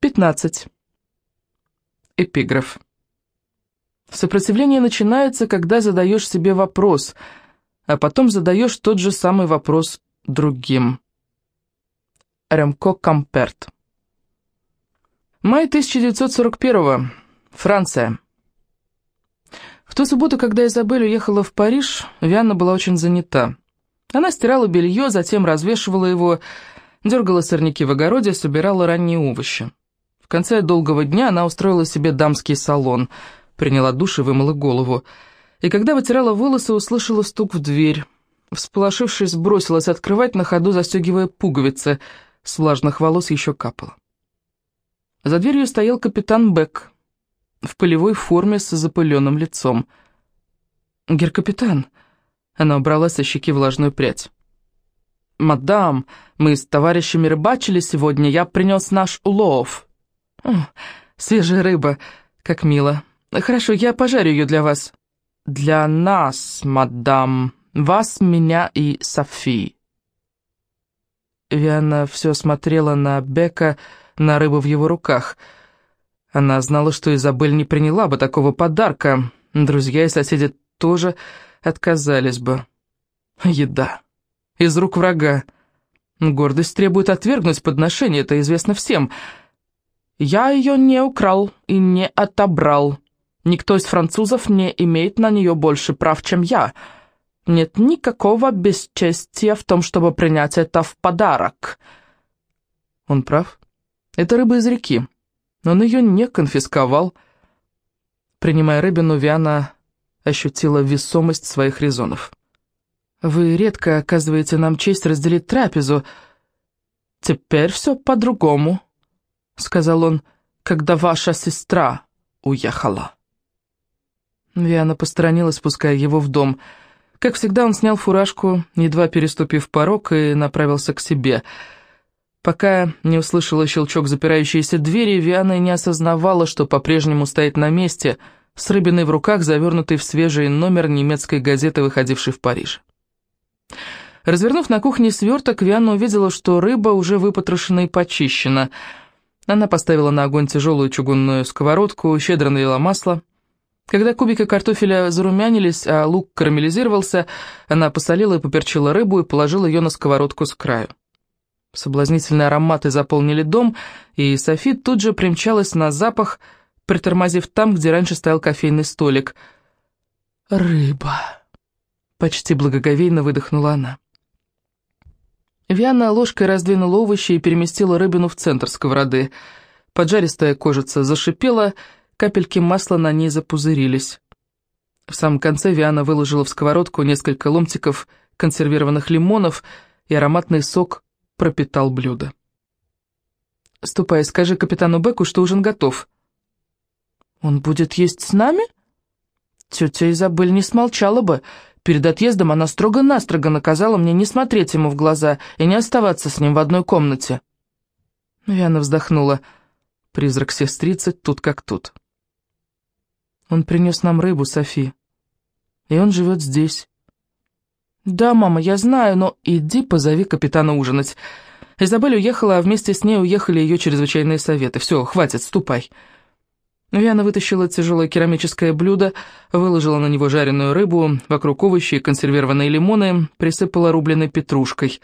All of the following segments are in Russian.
15. Эпиграф. Сопротивление начинается, когда задаешь себе вопрос, а потом задаешь тот же самый вопрос другим. Ремко Камперт. Май 1941 Франция. В ту субботу, когда Изабель уехала в Париж, Вианна была очень занята. Она стирала белье, затем развешивала его, дергала сорняки в огороде, собирала ранние овощи. Конце долгого дня она устроила себе дамский салон, приняла душ и вымыла голову. И когда вытирала волосы, услышала стук в дверь. Всполошившись, бросилась открывать, на ходу застегивая пуговицы. С влажных волос еще капало. За дверью стоял капитан Бек в полевой форме с запыленным лицом. «Гер-капитан», — она убрала со щеки влажную прядь. «Мадам, мы с товарищами рыбачили сегодня, я принес наш улов». О, «Свежая рыба, как мило. Хорошо, я пожарю ее для вас». «Для нас, мадам, вас, меня и Софи». Виана все смотрела на Бека, на рыбу в его руках. Она знала, что Изабель не приняла бы такого подарка. Друзья и соседи тоже отказались бы. Еда из рук врага. Гордость требует отвергнуть подношение, это известно всем. Я ее не украл и не отобрал. Никто из французов не имеет на нее больше прав, чем я. Нет никакого бесчестия в том, чтобы принять это в подарок. Он прав. Это рыба из реки. Он ее не конфисковал. Принимая рыбину, Виана ощутила весомость своих резонов. Вы редко оказываете нам честь разделить трапезу. Теперь все по-другому, — сказал он, — когда ваша сестра уехала. Виана посторонилась, пуская его в дом. Как всегда, он снял фуражку, едва переступив порог, и направился к себе. Пока не услышала щелчок запирающейся двери, Виана не осознавала, что по-прежнему стоит на месте, с рыбиной в руках, завернутый в свежий номер немецкой газеты, выходившей в Париж. Развернув на кухне сверток, Вианна увидела, что рыба уже выпотрошена и почищена. Она поставила на огонь тяжелую чугунную сковородку, щедро налила масло. Когда кубики картофеля зарумянились, а лук карамелизировался, она посолила и поперчила рыбу и положила ее на сковородку с краю. Соблазнительные ароматы заполнили дом, и Софи тут же примчалась на запах, притормозив там, где раньше стоял кофейный столик. «Рыба!» Почти благоговейно выдохнула она. Виана ложкой раздвинула овощи и переместила рыбину в центр сковороды. Поджаристая кожица зашипела, капельки масла на ней запузырились. В самом конце Виана выложила в сковородку несколько ломтиков консервированных лимонов, и ароматный сок пропитал блюдо. «Ступай, скажи капитану Беку, что ужин готов». «Он будет есть с нами?» Тетя Изабель не смолчала бы, — Перед отъездом она строго-настрого наказала мне не смотреть ему в глаза и не оставаться с ним в одной комнате. Виана вздохнула. Призрак сестрицы тут как тут. Он принес нам рыбу, Софи. И он живет здесь. Да, мама, я знаю, но иди позови капитана ужинать. Изабель уехала, а вместе с ней уехали ее чрезвычайные советы. Все, хватит, ступай. Виана вытащила тяжелое керамическое блюдо, выложила на него жареную рыбу, вокруг овощи и консервированные лимоны, присыпала рубленой петрушкой.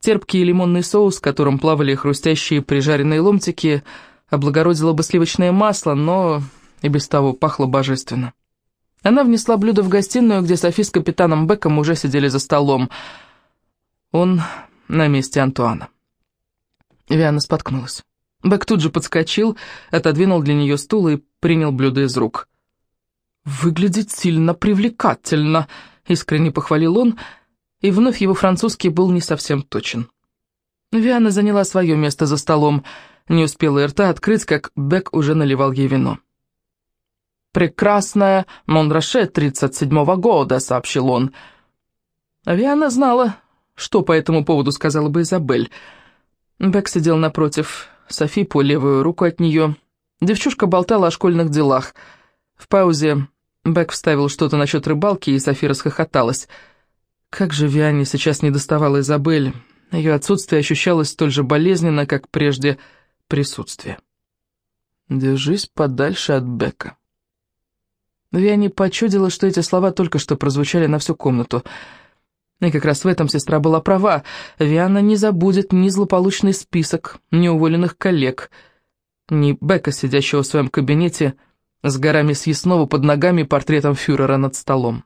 Терпкий лимонный соус, в котором плавали хрустящие прижаренные ломтики, облагородило бы сливочное масло, но и без того пахло божественно. Она внесла блюдо в гостиную, где Софи с капитаном Беком уже сидели за столом. Он на месте Антуана. Виана споткнулась. Бэк тут же подскочил, отодвинул для нее стул и принял блюдо из рук. «Выглядит сильно привлекательно», — искренне похвалил он, и вновь его французский был не совсем точен. Виана заняла свое место за столом, не успела и рта открыть, как Бек уже наливал ей вино. «Прекрасная Монраше 37-го года», — сообщил он. Виана знала, что по этому поводу сказала бы Изабель. Бек сидел напротив, Софи по левую руку от нее. Девчушка болтала о школьных делах. В паузе Бек вставил что-то насчет рыбалки, и Софи расхохоталась. Как же Виане сейчас не доставала Изабель. Ее отсутствие ощущалось столь же болезненно, как прежде присутствие. «Держись подальше от Бека». Виане почудила, что эти слова только что прозвучали на всю комнату. И как раз в этом сестра была права. Виана не забудет ни злополучный список, ни уволенных коллег, ни Бека, сидящего в своем кабинете с горами съестного под ногами портретом фюрера над столом.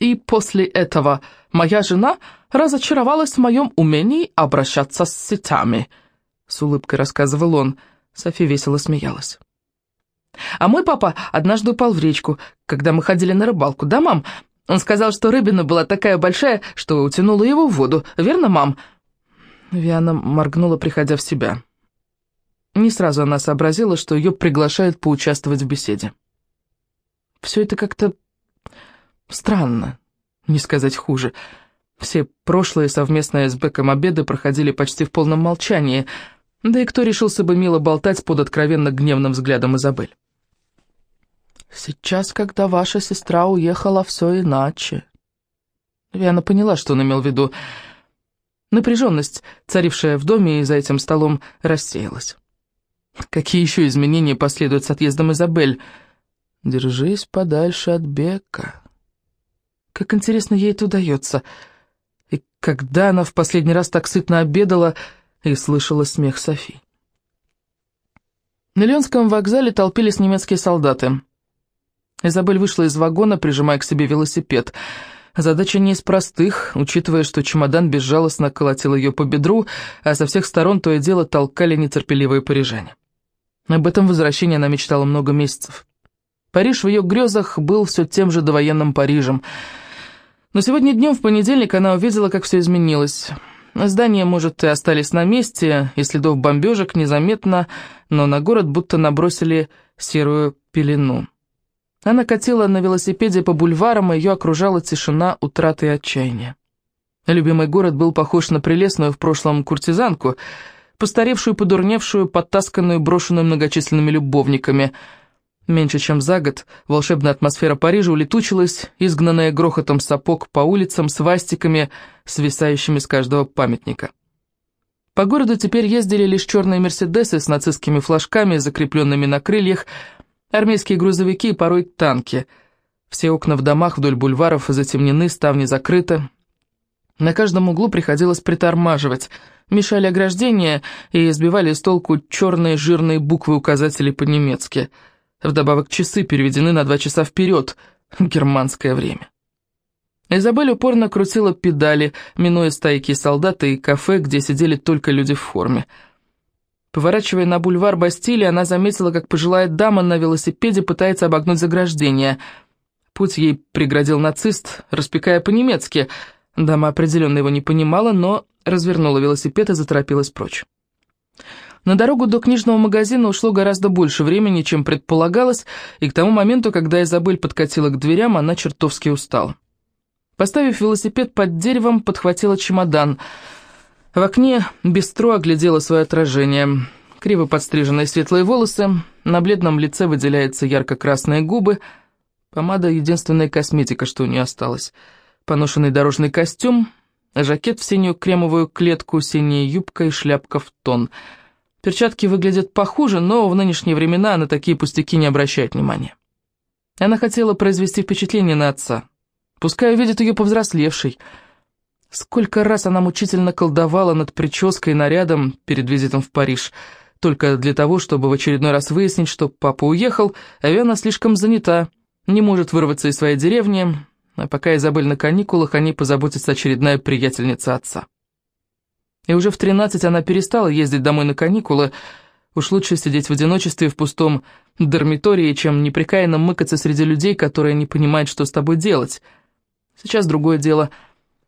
И после этого моя жена разочаровалась в моем умении обращаться с сетями», — с улыбкой рассказывал он. Софи весело смеялась. «А мой папа однажды упал в речку, когда мы ходили на рыбалку, да, мам? Он сказал, что рыбина была такая большая, что утянула его в воду, верно, мам?» Виана моргнула, приходя в себя. Не сразу она сообразила, что ее приглашают поучаствовать в беседе. Все это как-то Странно, не сказать хуже. Все прошлые совместные с Беком обеды проходили почти в полном молчании, да и кто решился бы мило болтать под откровенно гневным взглядом Изабель. «Сейчас, когда ваша сестра уехала, все иначе». Виана поняла, что он имел в виду. Напряженность, царившая в доме и за этим столом, рассеялась. Какие еще изменения последуют с отъездом Изабель? «Держись подальше от Бека», как интересно ей это удается. И когда она в последний раз так сытно обедала и слышала смех Софи. На Ленском вокзале толпились немецкие солдаты. Изабель вышла из вагона, прижимая к себе велосипед. Задача не из простых, учитывая, что чемодан безжалостно колотил ее по бедру, а со всех сторон то и дело толкали нетерпеливые парижане. Об этом возвращении она мечтала много месяцев. Париж в ее грезах был все тем же довоенным Парижем — но сегодня днем, в понедельник, она увидела, как все изменилось. Здания, может, и остались на месте, и следов бомбежек незаметно, но на город будто набросили серую пелену. Она катила на велосипеде по бульварам, и ее окружала тишина, утраты и отчаяния. Любимый город был похож на прелестную в прошлом куртизанку, постаревшую, подурневшую, подтасканную, брошенную многочисленными любовниками – Меньше чем за год волшебная атмосфера Парижа улетучилась, изгнанная грохотом сапог по улицам с вастиками, свисающими с каждого памятника. По городу теперь ездили лишь черные «Мерседесы» с нацистскими флажками, закрепленными на крыльях, армейские грузовики и порой танки. Все окна в домах вдоль бульваров затемнены, ставни закрыты. На каждом углу приходилось притормаживать, мешали ограждения и сбивали с толку черные жирные буквы указателей по-немецки – Вдобавок часы переведены на два часа вперед, германское время. Изабель упорно крутила педали, минуя стайки солдат и кафе, где сидели только люди в форме. Поворачивая на бульвар Бастилии, она заметила, как пожилая дама на велосипеде пытается обогнуть заграждение. Путь ей преградил нацист, распекая по-немецки. Дама определенно его не понимала, но развернула велосипед и заторопилась прочь. На дорогу до книжного магазина ушло гораздо больше времени, чем предполагалось, и к тому моменту, когда Изабель подкатила к дверям, она чертовски устала. Поставив велосипед под деревом, подхватила чемодан. В окне бестро оглядела свое отражение. Криво подстриженные светлые волосы, на бледном лице выделяются ярко-красные губы. Помада — единственная косметика, что у нее осталось. Поношенный дорожный костюм, жакет в синюю кремовую клетку, синяя юбка и шляпка в тон — Перчатки выглядят похуже, но в нынешние времена на такие пустяки не обращают внимания. Она хотела произвести впечатление на отца. Пускай увидит ее повзрослевшей. Сколько раз она мучительно колдовала над прической и нарядом перед визитом в Париж, только для того, чтобы в очередной раз выяснить, что папа уехал, а Виана слишком занята, не может вырваться из своей деревни, а пока Изабель на каникулах, они позаботятся очередная приятельница отца. И уже в 13 она перестала ездить домой на каникулы. Уж лучше сидеть в одиночестве в пустом дармитории, чем непрекаянно мыкаться среди людей, которые не понимают, что с тобой делать. Сейчас другое дело.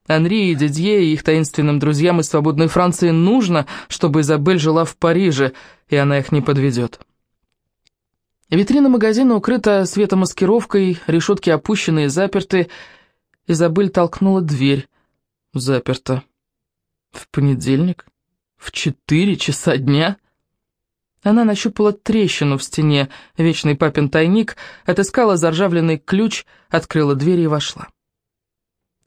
Анри и Дидье и их таинственным друзьям из свободной Франции нужно, чтобы Изабель жила в Париже, и она их не подведет. Витрина магазина укрыта светомаскировкой, решетки опущены и заперты. Изабель толкнула дверь. Заперта. В понедельник? В четыре часа дня? Она нащупала трещину в стене, вечный папин тайник, отыскала заржавленный ключ, открыла дверь и вошла.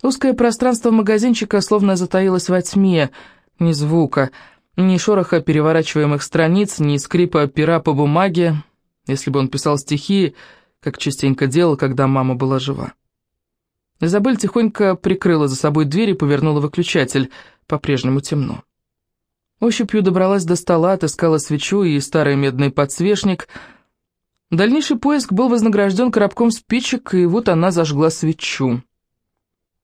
Узкое пространство магазинчика словно затаилось во тьме, ни звука. Ни шороха переворачиваемых страниц, ни скрипа пера по бумаге, если бы он писал стихи, как частенько делал, когда мама была жива. Изабель тихонько прикрыла за собой дверь и повернула выключатель. По-прежнему темно. Ощупью добралась до стола, отыскала свечу и старый медный подсвечник. Дальнейший поиск был вознагражден коробком спичек, и вот она зажгла свечу.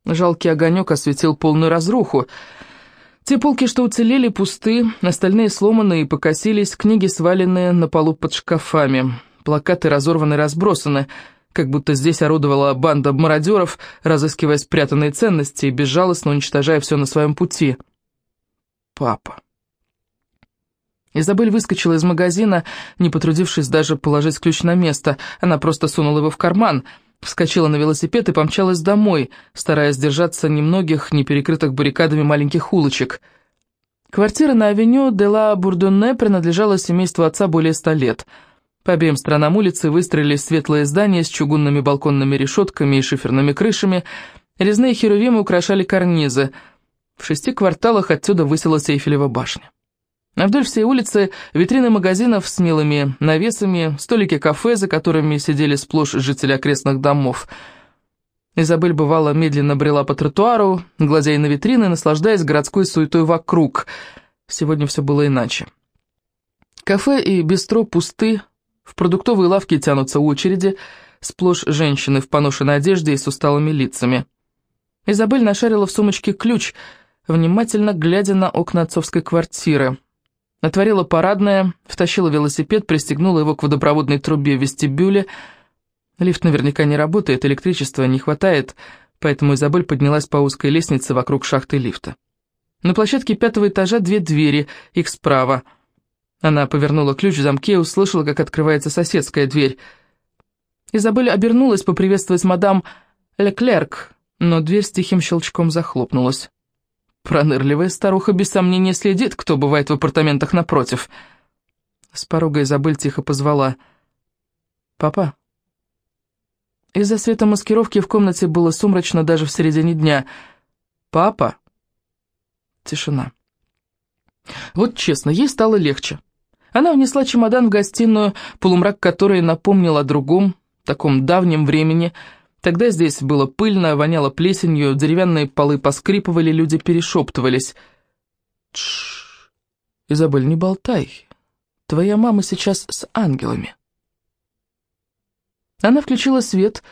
Жалкий огонек осветил полную разруху. Те полки, что уцелели, пусты, остальные сломаны и покосились, книги свалены на полу под шкафами, плакаты разорваны и разбросаны, как будто здесь орудовала банда мародеров, разыскивая спрятанные ценности и безжалостно уничтожая все на своем пути. Папа. Изабель выскочила из магазина, не потрудившись даже положить ключ на место. Она просто сунула его в карман, вскочила на велосипед и помчалась домой, стараясь держаться немногих, не перекрытых баррикадами маленьких улочек. Квартира на авеню де ла Бурдонне принадлежала семейству отца более ста лет. По обеим сторонам улицы выстроились светлые здания с чугунными балконными решетками и шиферными крышами. Резные херувимы украшали карнизы. В шести кварталах отсюда высилась Эйфелева башня. А вдоль всей улицы витрины магазинов с милыми навесами, столики кафе, за которыми сидели сплошь жители окрестных домов. Изабель бывало медленно брела по тротуару, глазея на витрины, наслаждаясь городской суетой вокруг. Сегодня все было иначе. Кафе и бистро пусты, в продуктовые лавки тянутся очереди, сплошь женщины в поношенной одежде и с усталыми лицами. Изабель нашарила в сумочке ключ, внимательно глядя на окна отцовской квартиры. Отворила парадное, втащила велосипед, пристегнула его к водопроводной трубе в вестибюле. Лифт наверняка не работает, электричества не хватает, поэтому Изабель поднялась по узкой лестнице вокруг шахты лифта. На площадке пятого этажа две двери, их справа. Она повернула ключ в замке и услышала, как открывается соседская дверь. Изабель обернулась поприветствовать мадам Леклерк, но дверь с тихим щелчком захлопнулась. Пронырливая старуха без сомнения следит, кто бывает в апартаментах напротив. С порога Изабель тихо позвала. «Папа?» Из-за света маскировки в комнате было сумрачно даже в середине дня. «Папа?» Тишина. Вот честно, ей стало легче. Она внесла чемодан в гостиную, полумрак которой напомнил о другом, таком давнем времени — Тогда здесь было пыльно, воняло плесенью, деревянные полы поскрипывали, люди перешептывались. Тш, Изабель, не болтай. Твоя мама сейчас с ангелами. Она включила свет,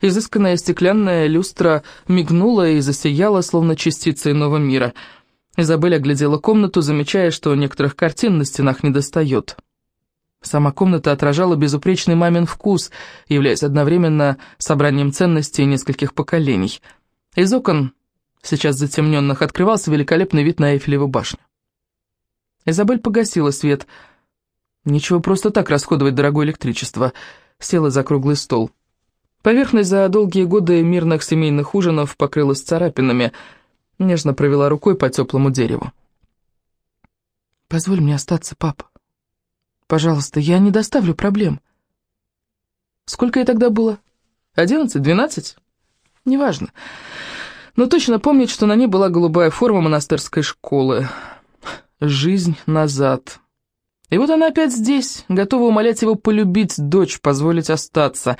изысканная стеклянная люстра мигнула и засияла, словно частица иного мира. Изабель оглядела комнату, замечая, что некоторых картин на стенах недостает. Сама комната отражала безупречный мамин вкус, являясь одновременно собранием ценностей нескольких поколений. Из окон, сейчас затемненных, открывался великолепный вид на Эйфелеву башню. Изабель погасила свет. Ничего просто так расходовать дорогое электричество. Села за круглый стол. Поверхность за долгие годы мирных семейных ужинов покрылась царапинами, нежно провела рукой по теплому дереву. «Позволь мне остаться, папа». Пожалуйста, я не доставлю проблем. Сколько ей тогда было? Одиннадцать, двенадцать? Неважно. Но точно помнить, что на ней была голубая форма монастырской школы. Жизнь назад. И вот она опять здесь, готова умолять его полюбить дочь, позволить остаться.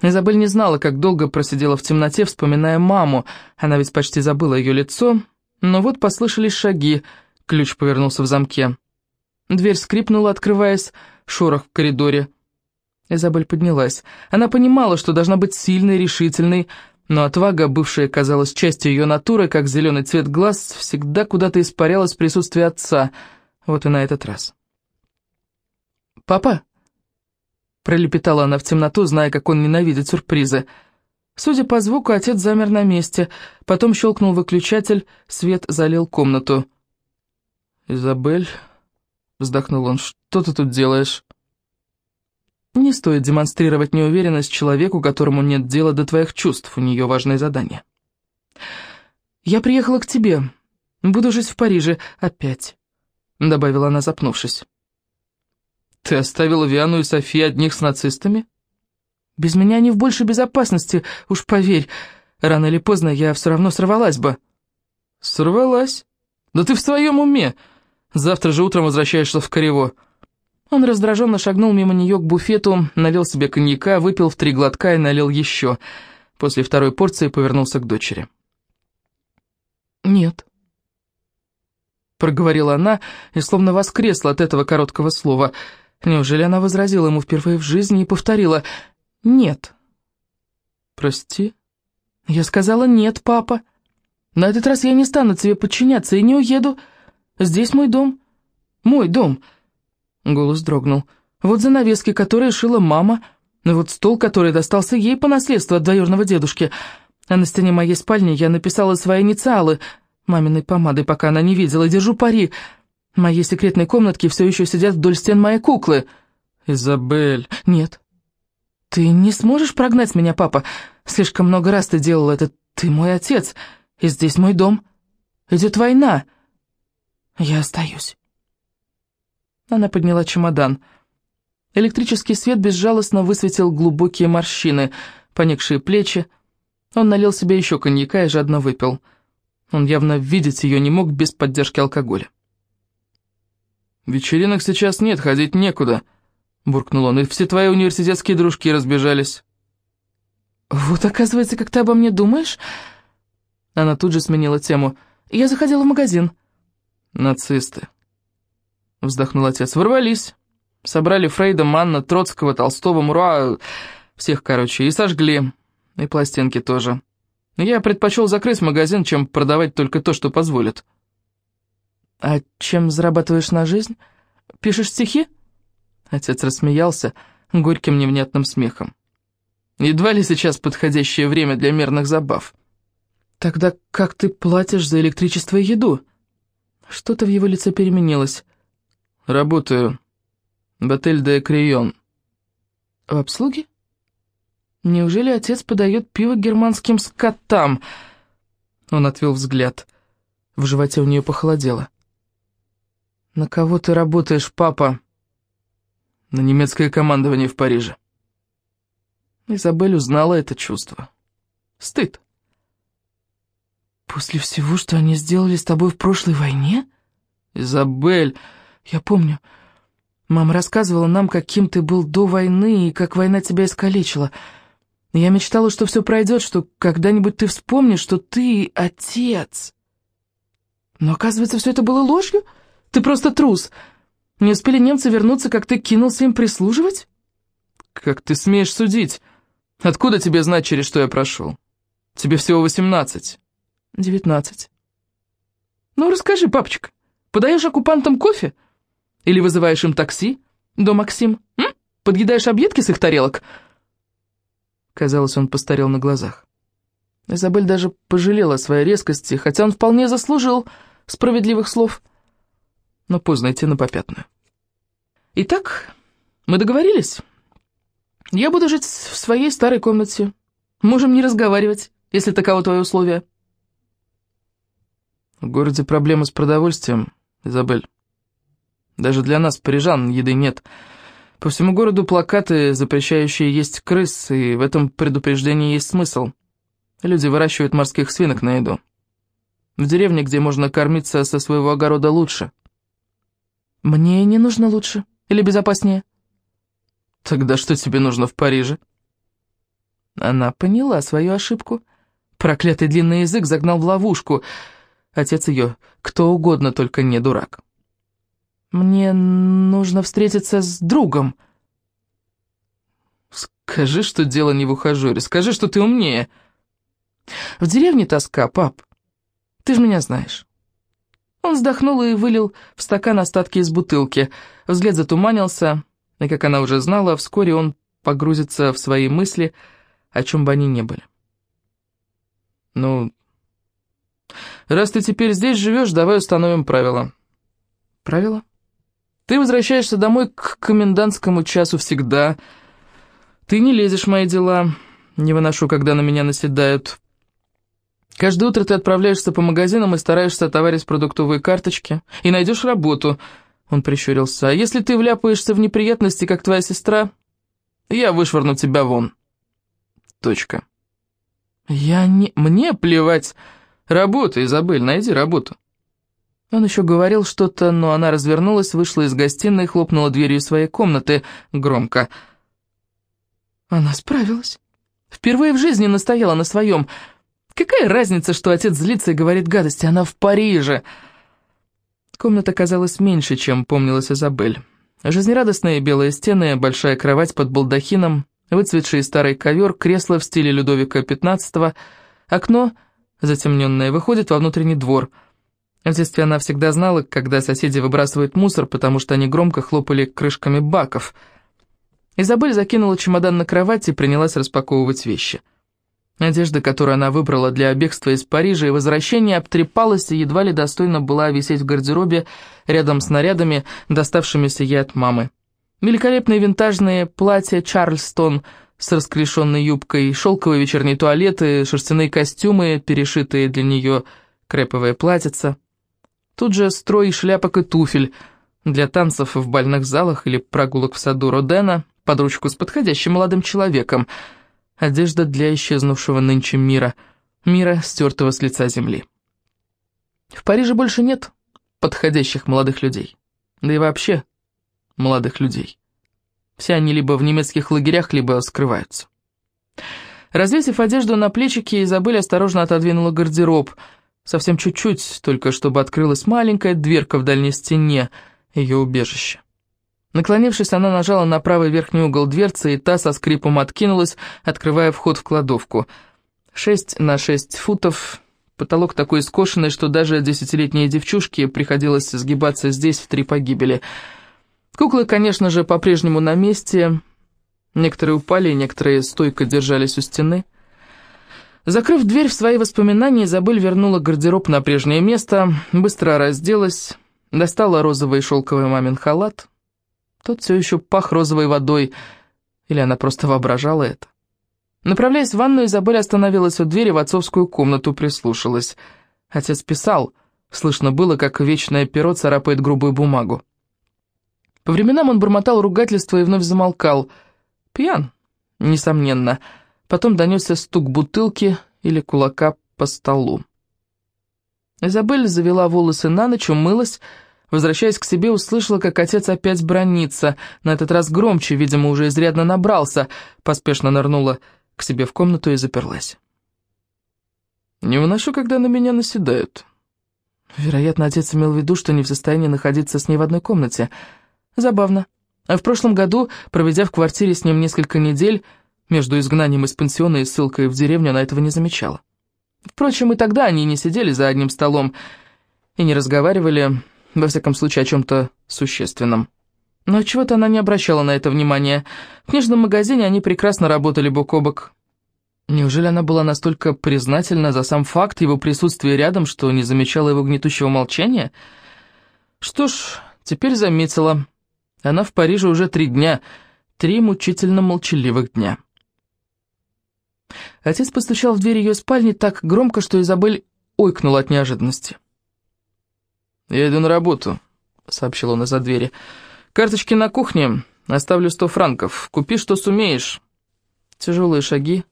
Изабель не знала, как долго просидела в темноте, вспоминая маму. Она ведь почти забыла ее лицо. Но вот послышались шаги, ключ повернулся в замке. Дверь скрипнула, открываясь, шорох в коридоре. Изабель поднялась. Она понимала, что должна быть сильной, решительной, но отвага, бывшая, казалась частью ее натуры, как зеленый цвет глаз, всегда куда-то испарялась в присутствии отца. Вот и на этот раз. «Папа?» Пролепетала она в темноту, зная, как он ненавидит сюрпризы. Судя по звуку, отец замер на месте. Потом щелкнул выключатель, свет залил комнату. «Изабель...» Вздохнул он. «Что ты тут делаешь?» «Не стоит демонстрировать неуверенность человеку, которому нет дела до твоих чувств. У нее важное задание». «Я приехала к тебе. Буду жить в Париже опять», — добавила она, запнувшись. «Ты оставила Виану и Софи одних с нацистами?» «Без меня они в большей безопасности, уж поверь. Рано или поздно я все равно сорвалась бы». «Сорвалась? Да ты в своем уме!» Завтра же утром возвращаешься в Корево». Он раздраженно шагнул мимо нее к буфету, налил себе коньяка, выпил в три глотка и налил еще. После второй порции повернулся к дочери. «Нет», — проговорила она и словно воскресла от этого короткого слова. Неужели она возразила ему впервые в жизни и повторила «нет»? «Прости?» Я сказала «нет, папа». На этот раз я не стану тебе подчиняться и не уеду. Здесь мой дом. Мой дом. Голос дрогнул. Вот занавески, которые шила мама. Вот стол, который достался ей по наследству от двоюродного дедушки. А на стене моей спальни я написала свои инициалы маминой помадой, пока она не видела. Держу пари. В моей секретной комнатке все еще сидят вдоль стен мои куклы. Изабель. Нет. Ты не сможешь прогнать меня, папа. Слишком много раз ты делал это. Ты мой отец. И здесь мой дом. Идет война. Я остаюсь. Она подняла чемодан. Электрический свет безжалостно высветил глубокие морщины, поникшие плечи. Он налил себе еще коньяка и жадно выпил. Он явно видеть ее не мог без поддержки алкоголя. «Вечеринок сейчас нет, ходить некуда», — буркнул он, — «и все твои университетские дружки разбежались». «Вот, оказывается, как ты обо мне думаешь?» Она тут же сменила тему. «Я заходила в магазин». «Нацисты», — вздохнул отец. «Ворвались. Собрали Фрейда, Манна, Троцкого, Толстого, Мура, всех, короче, и сожгли. И пластинки тоже. Я предпочел закрыть магазин, чем продавать только то, что позволят». «А чем зарабатываешь на жизнь? Пишешь стихи?» Отец рассмеялся горьким невнятным смехом. «Едва ли сейчас подходящее время для мирных забав». «Тогда как ты платишь за электричество и еду?» Что-то в его лице переменилось. «Работаю. В отель де Крион». «В обслуге? Неужели отец подает пиво германским скотам?» Он отвел взгляд. В животе у нее похолодело. «На кого ты работаешь, папа?» «На немецкое командование в Париже». Изабель узнала это чувство. Стыд. «После всего, что они сделали с тобой в прошлой войне?» «Изабель, я помню. Мама рассказывала нам, каким ты был до войны и как война тебя искалечила. Я мечтала, что все пройдет, что когда-нибудь ты вспомнишь, что ты отец. Но оказывается, все это было ложью? Ты просто трус. Не успели немцы вернуться, как ты кинулся им прислуживать?» «Как ты смеешь судить? Откуда тебе знать, через что я прошел? Тебе всего восемнадцать». «Девятнадцать». «Ну, расскажи, папочка, подаешь оккупантам кофе? Или вызываешь им такси? До Максим? М? Подъедаешь объедки с их тарелок?» Казалось, он постарел на глазах. Изабель даже пожалела о своей резкости, хотя он вполне заслужил справедливых слов. Но поздно идти на попятную. «Итак, мы договорились. Я буду жить в своей старой комнате. Можем не разговаривать, если таково твое условие». В городе проблемы с продовольствием, Изабель. Даже для нас, парижан, еды нет. По всему городу плакаты, запрещающие есть крыс, и в этом предупреждении есть смысл. Люди выращивают морских свинок на еду. В деревне, где можно кормиться со своего огорода, лучше. Мне не нужно лучше. Или безопаснее? Тогда что тебе нужно в Париже? Она поняла свою ошибку. Проклятый длинный язык загнал в ловушку — Отец ее, кто угодно, только не дурак. «Мне нужно встретиться с другом». «Скажи, что дело не в ухажере, скажи, что ты умнее». «В деревне тоска, пап. Ты же меня знаешь». Он вздохнул и вылил в стакан остатки из бутылки. Взгляд затуманился, и, как она уже знала, вскоре он погрузится в свои мысли, о чем бы они ни были. «Ну, Раз ты теперь здесь живешь, давай установим правила». «Правила?» «Ты возвращаешься домой к комендантскому часу всегда. Ты не лезешь в мои дела. Не выношу, когда на меня наседают. Каждое утро ты отправляешься по магазинам и стараешься отоварить продуктовые карточки. И найдешь работу». Он прищурился. «А если ты вляпаешься в неприятности, как твоя сестра, я вышвырну тебя вон». Точка. «Я не... Мне плевать...» Работа, Изабель, найди работу. Он еще говорил что-то, но она развернулась, вышла из гостиной и хлопнула дверью своей комнаты громко. Она справилась. Впервые в жизни настояла на своем. Какая разница, что отец злится и говорит гадости, она в Париже. Комната казалась меньше, чем помнилась Изабель. Жизнерадостные белые стены, большая кровать под балдахином, выцветший старый ковер, кресло в стиле Людовика XV, окно, затемненное, выходит во внутренний двор. В детстве она всегда знала, когда соседи выбрасывают мусор, потому что они громко хлопали крышками баков. Изабель закинула чемодан на кровать и принялась распаковывать вещи. Одежда, которую она выбрала для бегства из Парижа и возвращения, обтрепалась и едва ли достойно была висеть в гардеробе рядом с нарядами, доставшимися ей от мамы. Великолепные винтажные платья «Чарльстон» с расклешенной юбкой, шелковые вечерние туалеты, шерстяные костюмы, перешитые для нее креповое платьица. Тут же строй шляпок и туфель для танцев в бальных залах или прогулок в саду Родена под ручку с подходящим молодым человеком – Одежда для исчезнувшего нынче мира, мира, стертого с лица земли. В Париже больше нет подходящих молодых людей. Да и вообще молодых людей. Все они либо в немецких лагерях, либо скрываются. Развесив одежду на плечики, Изабель осторожно отодвинула гардероб. Совсем чуть-чуть, только чтобы открылась маленькая дверка в дальней стене ее убежища. Наклонившись, она нажала на правый верхний угол дверцы, и та со скрипом откинулась, открывая вход в кладовку. Шесть на шесть футов, потолок такой скошенный, что даже десятилетней девчушке приходилось сгибаться здесь в три погибели. Куклы, конечно же, по-прежнему на месте. Некоторые упали, некоторые стойко держались у стены. Закрыв дверь в свои воспоминания, Изабель вернула гардероб на прежнее место, быстро разделась, достала розовый шелковый мамин халат — тот все еще пах розовой водой, или она просто воображала это. Направляясь в ванную, Изабель остановилась у двери в отцовскую комнату, прислушалась. Отец писал, слышно было, как вечное перо царапает грубую бумагу. По временам он бормотал ругательство и вновь замолкал. Пьян, несомненно. Потом донесся стук бутылки или кулака по столу. Изабель завела волосы на ночь, умылась, Возвращаясь к себе, услышала, как отец опять бронится, на этот раз громче, видимо, уже изрядно набрался, поспешно нырнула к себе в комнату и заперлась. «Не выношу, когда на меня наседают». Вероятно, отец имел в виду, что не в состоянии находиться с ней в одной комнате. Забавно. А в прошлом году, проведя в квартире с ним несколько недель, между изгнанием из пансиона и ссылкой в деревню, она этого не замечала. Впрочем, и тогда они не сидели за одним столом и не разговаривали во всяком случае, о чем-то существенном. Но чего-то она не обращала на это внимания. В книжном магазине они прекрасно работали бок о бок. Неужели она была настолько признательна за сам факт его присутствия рядом, что не замечала его гнетущего молчания? Что ж, теперь заметила. Она в Париже уже три дня, три мучительно молчаливых дня. Отец постучал в дверь ее спальни так громко, что Изабель ойкнула от неожиданности. «Я иду на работу», — сообщил он из-за двери. «Карточки на кухне. Оставлю сто франков. Купи, что сумеешь». Тяжелые шаги.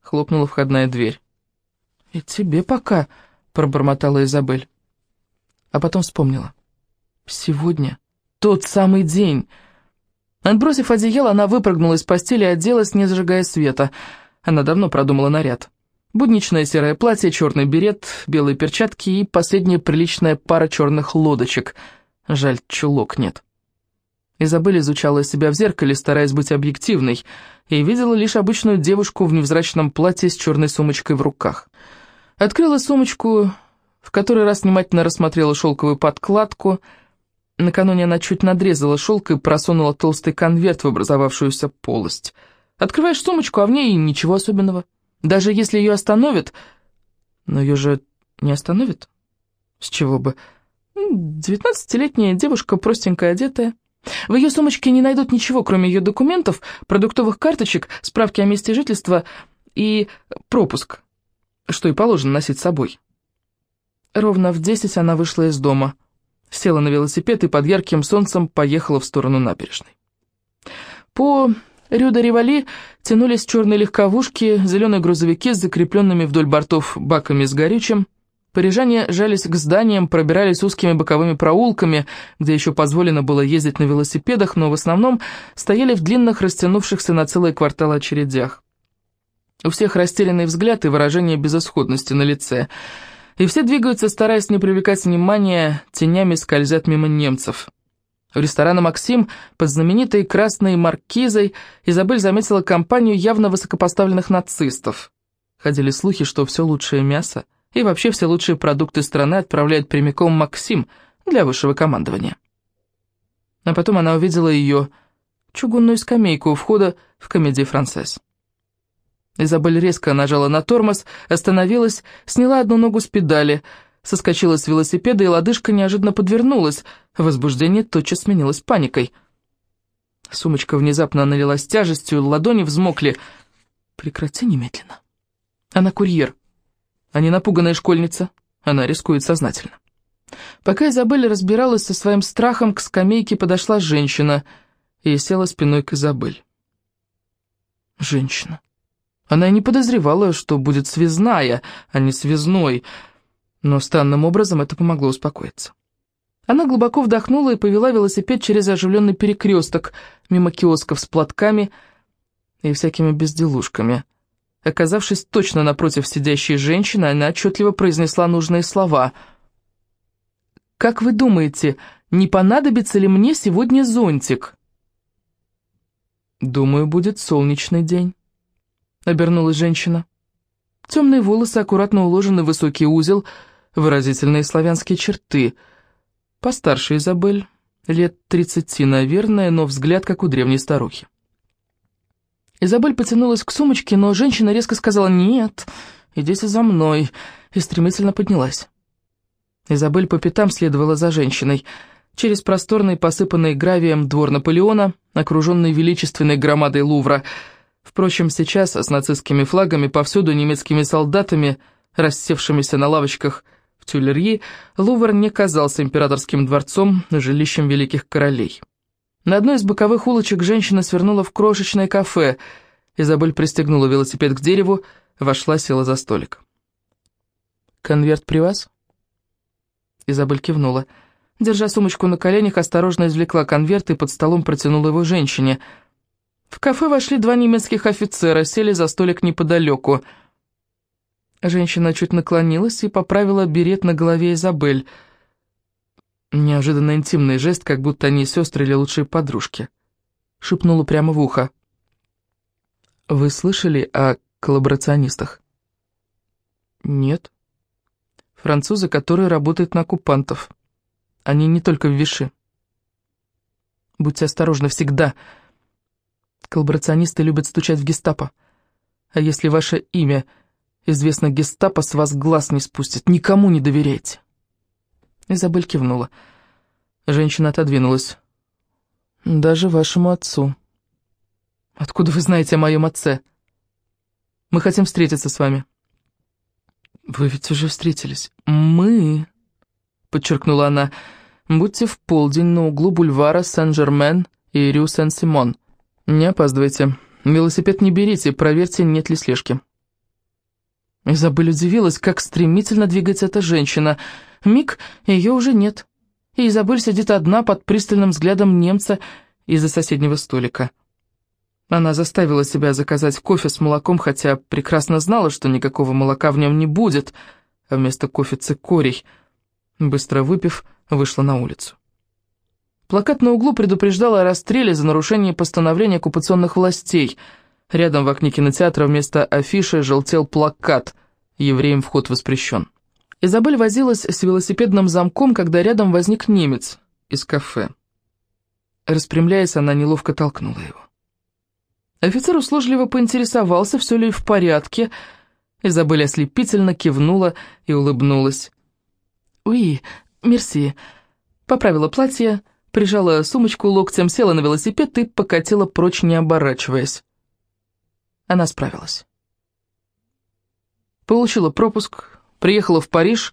Хлопнула входная дверь. «И тебе пока», — пробормотала Изабель. А потом вспомнила. «Сегодня тот самый день». Отбросив одеяло, она выпрыгнула из постели и оделась, не зажигая света. Она давно продумала наряд. Будничное серое платье, черный берет, белые перчатки и последняя приличная пара черных лодочек. Жаль, чулок нет. Изабель изучала себя в зеркале, стараясь быть объективной, и видела лишь обычную девушку в невзрачном платье с черной сумочкой в руках. Открыла сумочку, в который раз внимательно рассмотрела шелковую подкладку. Накануне она чуть надрезала шелк и просунула толстый конверт в образовавшуюся полость. Открываешь сумочку, а в ней ничего особенного. Даже если ее остановят... Но ее же не остановят. С чего бы? Девятнадцатилетняя девушка, простенькая одетая. В ее сумочке не найдут ничего, кроме ее документов, продуктовых карточек, справки о месте жительства и пропуск, что и положено носить с собой. Ровно в десять она вышла из дома, села на велосипед и под ярким солнцем поехала в сторону набережной. По Рю-де-Ривали тянулись черные легковушки, зеленые грузовики с закрепленными вдоль бортов баками с горючим. Парижане жались к зданиям, пробирались узкими боковыми проулками, где еще позволено было ездить на велосипедах, но в основном стояли в длинных, растянувшихся на целые кварталы очередях. У всех растерянный взгляд и выражение безысходности на лице. И все двигаются, стараясь не привлекать внимания, тенями скользят мимо немцев. У ресторана «Максим» под знаменитой красной маркизой Изабель заметила компанию явно высокопоставленных нацистов. Ходили слухи, что все лучшее мясо – и вообще все лучшие продукты страны отправляет прямиком Максим для высшего командования. А потом она увидела ее, чугунную скамейку у входа в комедии «Францесс». Изабель резко нажала на тормоз, остановилась, сняла одну ногу с педали, соскочила с велосипеда, и лодыжка неожиданно подвернулась. Возбуждение тотчас сменилось паникой. Сумочка внезапно налилась тяжестью, ладони взмокли. «Прекрати немедленно. Она курьер а не напуганная школьница. Она рискует сознательно. Пока Изабель разбиралась со своим страхом, к скамейке подошла женщина и села спиной к Изабель. Женщина. Она и не подозревала, что будет связная, а не связной, но странным образом это помогло успокоиться. Она глубоко вдохнула и повела велосипед через оживленный перекресток, мимо киосков с платками и всякими безделушками – Оказавшись точно напротив сидящей женщины, она отчетливо произнесла нужные слова. «Как вы думаете, не понадобится ли мне сегодня зонтик?» «Думаю, будет солнечный день», — обернулась женщина. Темные волосы аккуратно уложены в высокий узел, выразительные славянские черты. Постарше Изабель, лет тридцати, наверное, но взгляд как у древней старухи. Изабель потянулась к сумочке, но женщина резко сказала «Нет, идите за мной», и стремительно поднялась. Изабель по пятам следовала за женщиной. Через просторный, посыпанный гравием двор Наполеона, окруженный величественной громадой Лувра. Впрочем, сейчас с нацистскими флагами, повсюду немецкими солдатами, рассевшимися на лавочках в Тюльрии, Лувр не казался императорским дворцом, жилищем великих королей. На одной из боковых улочек женщина свернула в крошечное кафе. Изабель пристегнула велосипед к дереву, вошла, села за столик. «Конверт при вас?» Изабель кивнула. Держа сумочку на коленях, осторожно извлекла конверт и под столом протянула его женщине. В кафе вошли два немецких офицера, сели за столик неподалеку. Женщина чуть наклонилась и поправила берет на голове Изабель — Неожиданно интимный жест, как будто они сестры или лучшие подружки. Шепнула прямо в ухо. «Вы слышали о коллаборационистах?» «Нет. Французы, которые работают на оккупантов. Они не только в Виши. Будьте осторожны всегда. Коллаборационисты любят стучать в гестапо. А если ваше имя известно гестапо, с вас глаз не спустят. Никому не доверяйте». Изабель кивнула. Женщина отодвинулась. «Даже вашему отцу». «Откуда вы знаете о моем отце?» «Мы хотим встретиться с вами». «Вы ведь уже встретились». «Мы», — подчеркнула она, — «будьте в полдень на углу бульвара Сен-Жермен и Рю Сен-Симон. Не опаздывайте. Велосипед не берите, проверьте, нет ли слежки». Изабель удивилась, как стремительно двигается эта женщина — Миг ее уже нет, и Изабель сидит одна под пристальным взглядом немца из-за соседнего столика. Она заставила себя заказать кофе с молоком, хотя прекрасно знала, что никакого молока в нем не будет, а вместо кофе цикорий. Быстро выпив, вышла на улицу. Плакат на углу предупреждал о расстреле за нарушение постановления оккупационных властей. Рядом в окне кинотеатра вместо афиши желтел плакат «Евреям вход воспрещен». Изабель возилась с велосипедным замком, когда рядом возник немец из кафе. Распрямляясь, она неловко толкнула его. Офицер услужливо поинтересовался, все ли в порядке. Изабель ослепительно кивнула и улыбнулась. «Уи, мерси». Поправила платье, прижала сумочку локтем, села на велосипед и покатила прочь, не оборачиваясь. Она справилась. Получила пропуск, Приехала в Париж,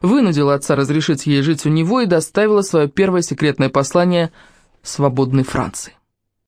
вынудила отца разрешить ей жить у него и доставила свое первое секретное послание свободной Франции.